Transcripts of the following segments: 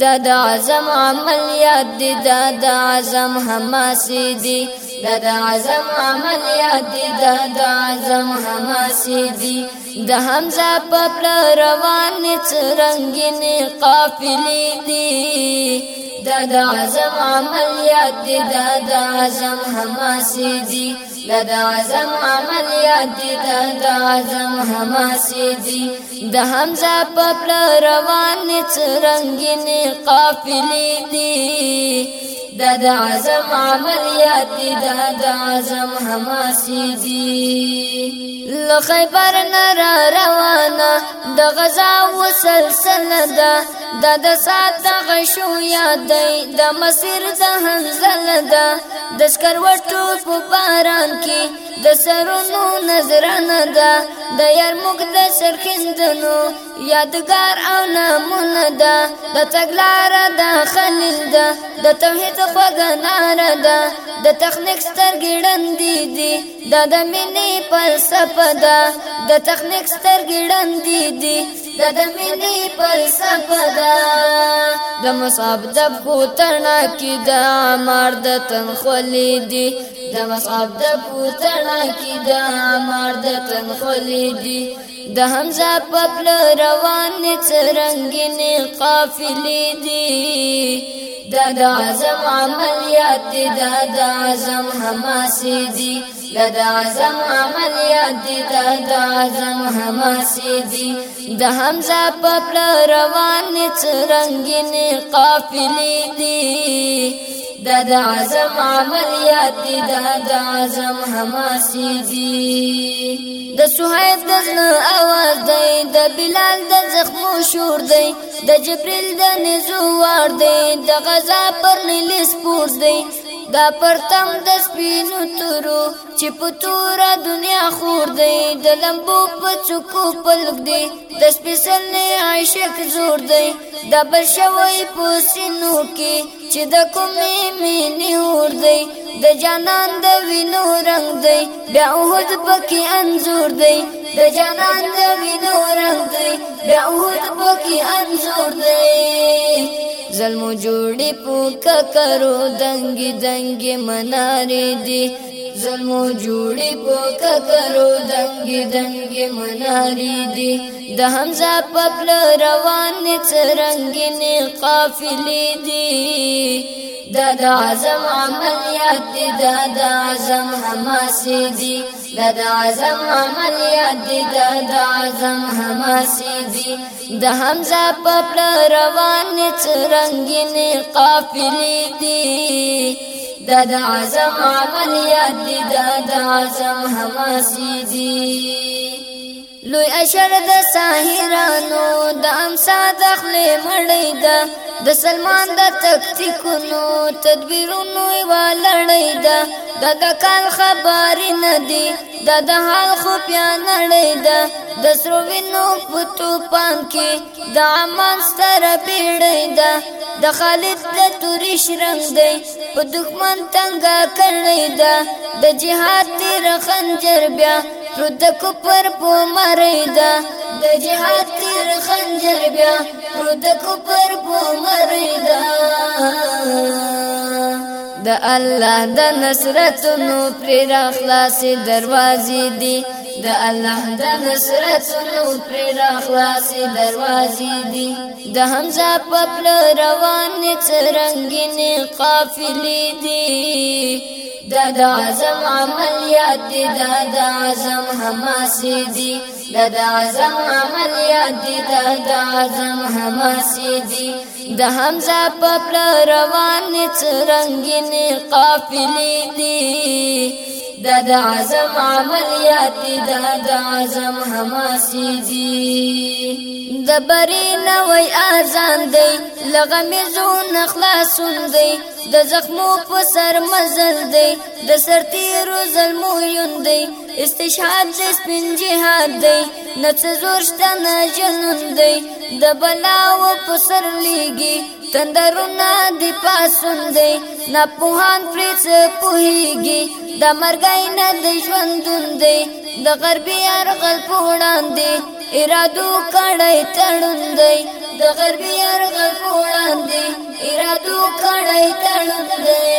دا د عزم عملیات دی دا د عزم حماسی دی دا د عزم عملیات دی دا د عزم حماسی دی د حمزه په روان څرنګې قافلې دی دا دا عزم عملیات دی دا دا عزم حماسی دی دا دا عزم عملیات دی دا دا عزم حماسی دی دا حمزه پپل روان چرنگین قافلی دی دا دا عزم عملیات دی دا دا عزم حماسی دی لخیبر نرا روانا دا غزا و سلسل دا د د سات د غشو یاد دی د مسیر د حنزل ده د سکروټو په باران کې د سرونو نظرانه ده د یار موږ د سرخندنو یادګار او نامونه ده د تګلار د خلیل ده د توحید خوږه ناره ده د تخنیک سترګې ړندې دي دا د مینې فلسفه ده د تخنیک سترګې ړندې دي دا د مینې فلسفه ده ده د مصعب د پوتنا کې د عمر د تنخلي دي د مصعب د پوتنا کې د عمر د تنخلي دي د حمزه په روان څرنګې قافلې دي دا د اعظم عملیات دی دا د اعظم حماس دی دا د اعظم عملیات دی دا د اعظم حماس دی د حمزه په روان څرنګې قافلې دی دا د عزم عملیات دي دا د عزم حماسي دي د سهيد د زنه आवाज دی د بلال د زخمو شور دی د جبريل د نزوار دی د غزا پر لیس پور دی دا پرتم د سپینو تورو چې په تورا دنیا خور دی د لمبو په چکو پلک دی د سپیڅلې عاشق زور دی دا بل شوی په سینو کې چې د کومې مینې اور دی د جانان د وینو رنگ دی بیا اوهد پکې انزور دی د جانان د وینو رنگ دی بیا اوهد پکې انزور دی ظلم جوړي پوکا کرو دنګي دنګي منارې دي ظلم جوړي پوکا کرو دنګي دنګي منارې دي د حمزه پپل روان څرنګي نه قافلې دي دا د اعظم عملیات دی دا د اعظم حماس دی دا د اعظم عملیات دی دا د اعظم حماس دی د حمزه په پر روان چرنګین قافلې دی دا د اعظم عملیات دی دا د اعظم حماس دی لوی اشر د ساحرانو د امسا دخلی مړی ده د سلمان د تکتیکونو تدبیرونو یې لړۍ ده د د کال خبرې نه دي د د حال خو بیا نړۍ ده د سرو وینو په توپان کې د امان سره پیړۍ ده د خالد د تورې شرنګ دی په دښمن تنګه کړی ده د جهاد تیر خنجر بیا پرو د کوپر په مریدا د جهاد تیر خنجر بیا پرو د کوپر په مریدا د الله د نصرت نو پر اخلاص دروازې دي د الله د نصرت نو پر اخلاص دروازې دي د حمزه په روان څرنګې قافلې دي دا دا عظم عملیات دی دا دا عظم حماسی دی دا دا عظم عملیات دی دا دا عظم حماسی دی دا حمزه په روان څرنګین قافلې دی دا د عزم عملیات دا د عزم حماسي دي د بری نوې اذان دی لغمې زون خلاصون دی د زخمو په سر مزل دی د سرتیرو ظلمو یون دی استشهاد د سپین جهاد دی نڅ زور شته نه جنون دی د بلاو په سر لیږي تندرونه دی پاسون دی نه پوهان پرې څه پوهیږي د مرګای نه د ژوندون دی د غربي ارغل په وړاندې ارادو کړی تړون دی د غربي ارغل په وړاندې ارادو کړی تړون دی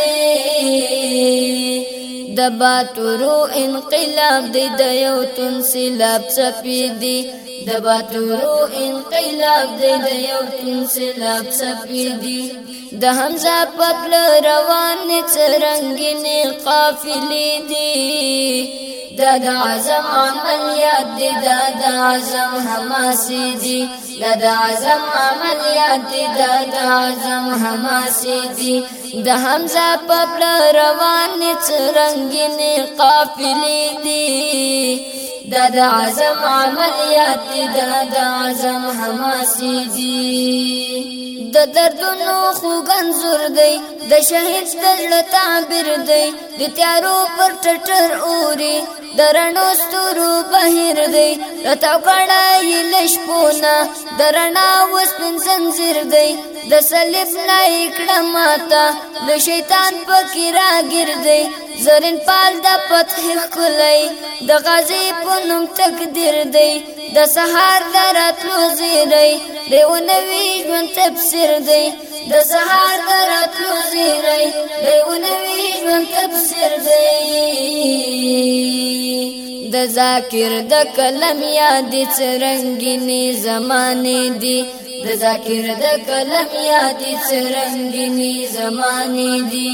د باتورو انقلاب دی د یو تون سیلاب چپی دی د باتورو انقلاب دی د یو تون سیلاب چپی دی د حمزه پتل روان څرنګنې قافلې دي دا د عزم عمل یاد دی دا د عزم حماسي دی دا د عزم عمل یاد دی دا د عزم حماسي دی د حمزه په روان څرنګینه قافلې دی دا د عزم عمل یاد دی دا د عزم حماسي دی د دردونو خوګن زور دی د شهید دل تعبیر دی د تیارو پر ټټر اوري درنو ستورو بهر دی رتا کړای لښپونا درنا وسپن زنجیر دی د سلیب لای کړه ماتا له شیطان پکې راګر دی زرین پال د پته خلای د غازی پونم تقدیر دی د سهار درات لوزی دی دیو نوې ژوند تفسیر دی د سهار تراتلو زیری دیونوی ژوند تفسیر دی د ذکر د کلم یاد څرنګینی زمانه دی د ذکر د کلم یاد څرنګینی زمانه دی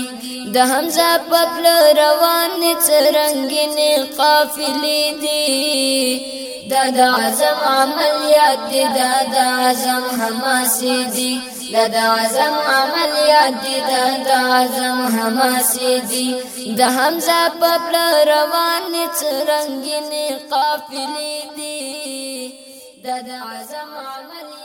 د حمزه پپل روان څرنګینی قافلې دی دا د عزم عمل یاد دی دا د عزم حماسې دی دا د اعظم عملیات دي دا د اعظم حماسې دي د حمزه په پل روان څرنګې قافلې دي دا د اعظم عملیات